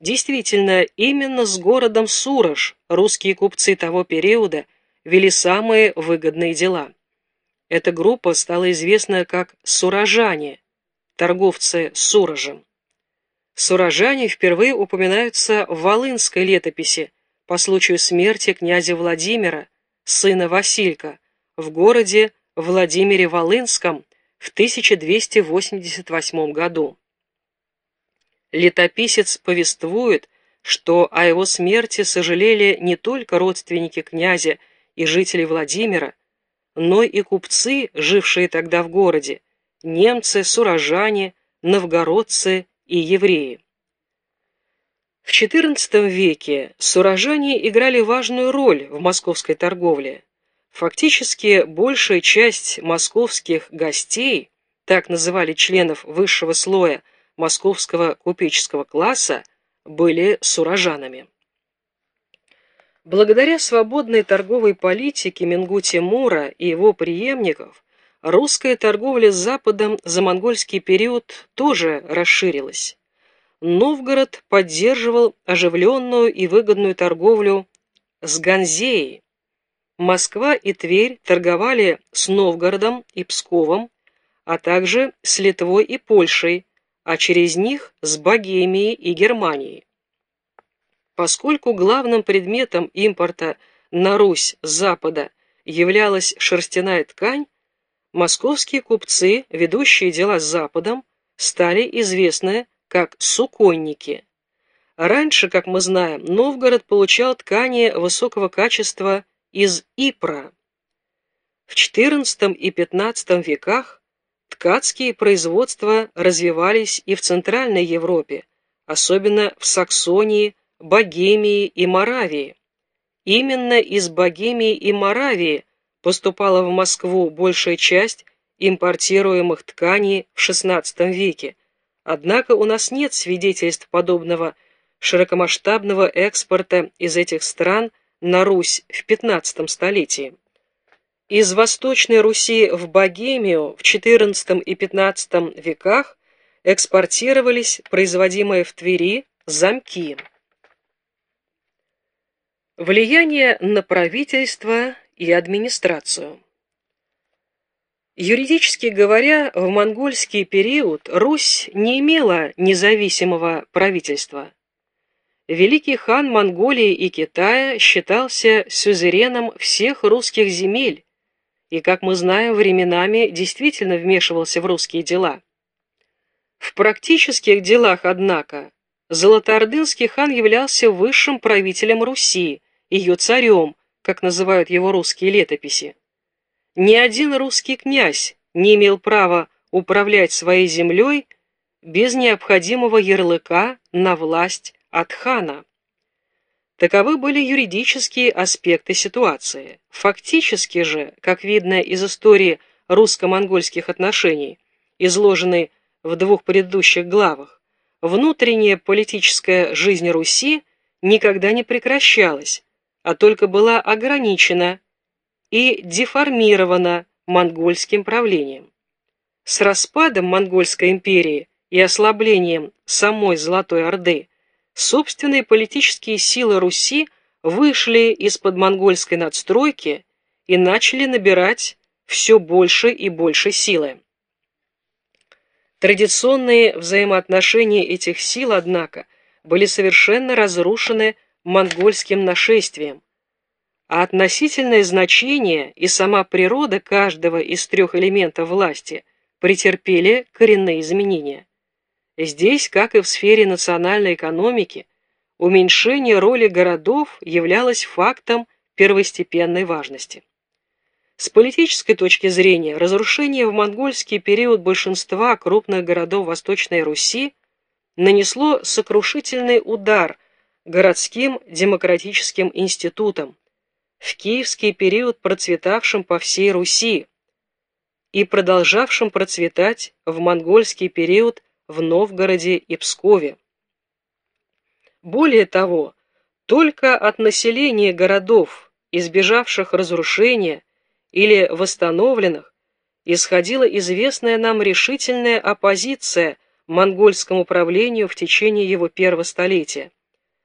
Действительно, именно с городом Сурож русские купцы того периода вели самые выгодные дела. Эта группа стала известна как «сурожане», торговцы Сурожем. Сурожане впервые упоминаются в Волынской летописи по случаю смерти князя Владимира, сына Василька, в городе Владимире Волынском в 1288 году. Летописец повествует, что о его смерти сожалели не только родственники князя и жители Владимира, но и купцы, жившие тогда в городе, немцы, сурожане, новгородцы и евреи. В XIV веке сурожане играли важную роль в московской торговле. Фактически большая часть московских гостей, так называли членов высшего слоя московского купеческого класса, были сурожанами. Благодаря свободной торговой политике Мингути Мура и его преемников, русская торговля с Западом за монгольский период тоже расширилась. Новгород поддерживал оживленную и выгодную торговлю с Ганзеей. Москва и Тверь торговали с Новгородом и Псковом, а также с Литвой и Польшей, а через них с Богемией и Германией. Поскольку главным предметом импорта на Русь с Запада являлась шерстяная ткань, московские купцы, ведущие дела с Западом, стали известны как суконники. Раньше, как мы знаем, Новгород получал ткани высокого качества из Ипра. В XIV и XV веках ткацкие производства развивались и в Центральной Европе, особенно в Саксонии, Богемии и Моравии. Именно из Богемии и Моравии поступала в Москву большая часть импортируемых тканей в XVI веке, Однако у нас нет свидетельств подобного широкомасштабного экспорта из этих стран на Русь в XV столетии. Из Восточной Руси в Богемию в XIV и XV веках экспортировались производимые в Твери замки. Влияние на правительство и администрацию. Юридически говоря, в монгольский период Русь не имела независимого правительства. Великий хан Монголии и Китая считался сюзереном всех русских земель и, как мы знаем, временами действительно вмешивался в русские дела. В практических делах, однако, Золотоордынский хан являлся высшим правителем Руси, ее царем, как называют его русские летописи. Ни один русский князь не имел права управлять своей землей без необходимого ярлыка на власть от хана. Таковы были юридические аспекты ситуации. Фактически же, как видно из истории русско-монгольских отношений, изложенной в двух предыдущих главах, внутренняя политическая жизнь Руси никогда не прекращалась, а только была ограничена и деформирована монгольским правлением. С распадом Монгольской империи и ослаблением самой Золотой Орды собственные политические силы Руси вышли из-под монгольской надстройки и начали набирать все больше и больше силы. Традиционные взаимоотношения этих сил, однако, были совершенно разрушены монгольским нашествием, а относительное значение и сама природа каждого из трех элементов власти претерпели коренные изменения. Здесь, как и в сфере национальной экономики, уменьшение роли городов являлось фактом первостепенной важности. С политической точки зрения, разрушение в монгольский период большинства крупных городов Восточной Руси нанесло сокрушительный удар городским демократическим институтам, в киевский период процветавшим по всей Руси и продолжавшим процветать в монгольский период в Новгороде и Пскове. Более того, только от населения городов, избежавших разрушения или восстановленных, исходила известная нам решительная оппозиция монгольскому правлению в течение его первого столетия.